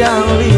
奖励